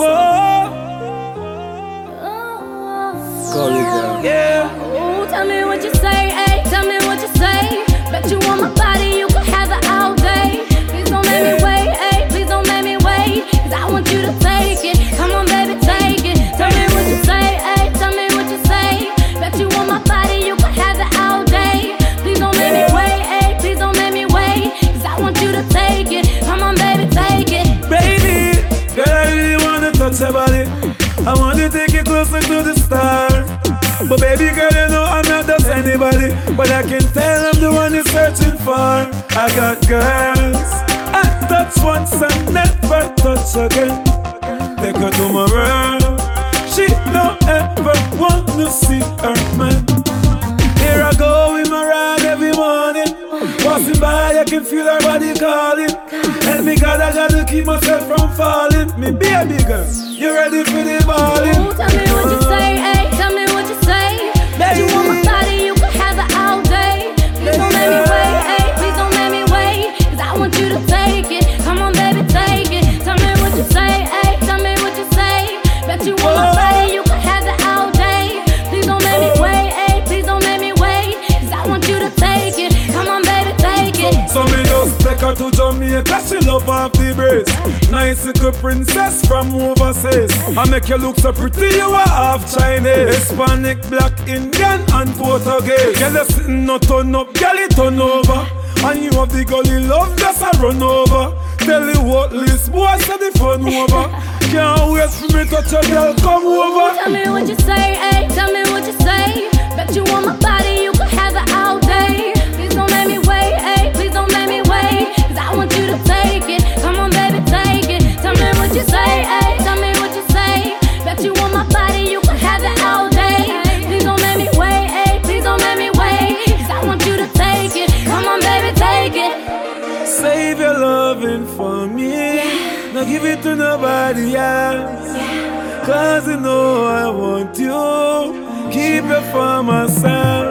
Oh, oh. Uh, tell me what you want your body. I want to take you closer to the stars. But baby girl, you know I'm not just anybody. But I can tell I'm the one you're searching for. I got girls. I touch once and never touch again. Take her to my world. She don't ever wanna see her man. Here I go with my ride every morning. Passing by, I can feel her body calling. And me God, I gotta keep myself from falling. Me baby girl, you ready for the balling? Ooh, tell me what you say, hey, tell me what you say. Bet you want my body, you can have it all day. Please don't let me wait, hey, please don't let me wait. Cause I want you to take it. Come on, baby, take it. Tell me what you say, hey, tell me what you say. Bet you want my oh. body, So me just take her to Jamaica, she love off the brace. Nice little princess from overseas. I make you look so pretty, you are half Chinese, Hispanic, black, Indian, and Portuguese. Girl, you sitting no turn up, girl, it turn over. And you have the gully love, just a run over. Tell you what, list boy, say the fun over. Can't wait for me touch your girl, come over. Tell me what you say, hey, tell me what you say. Bet you want my give it to nobody else. Cause you know I want you. Keep it for myself.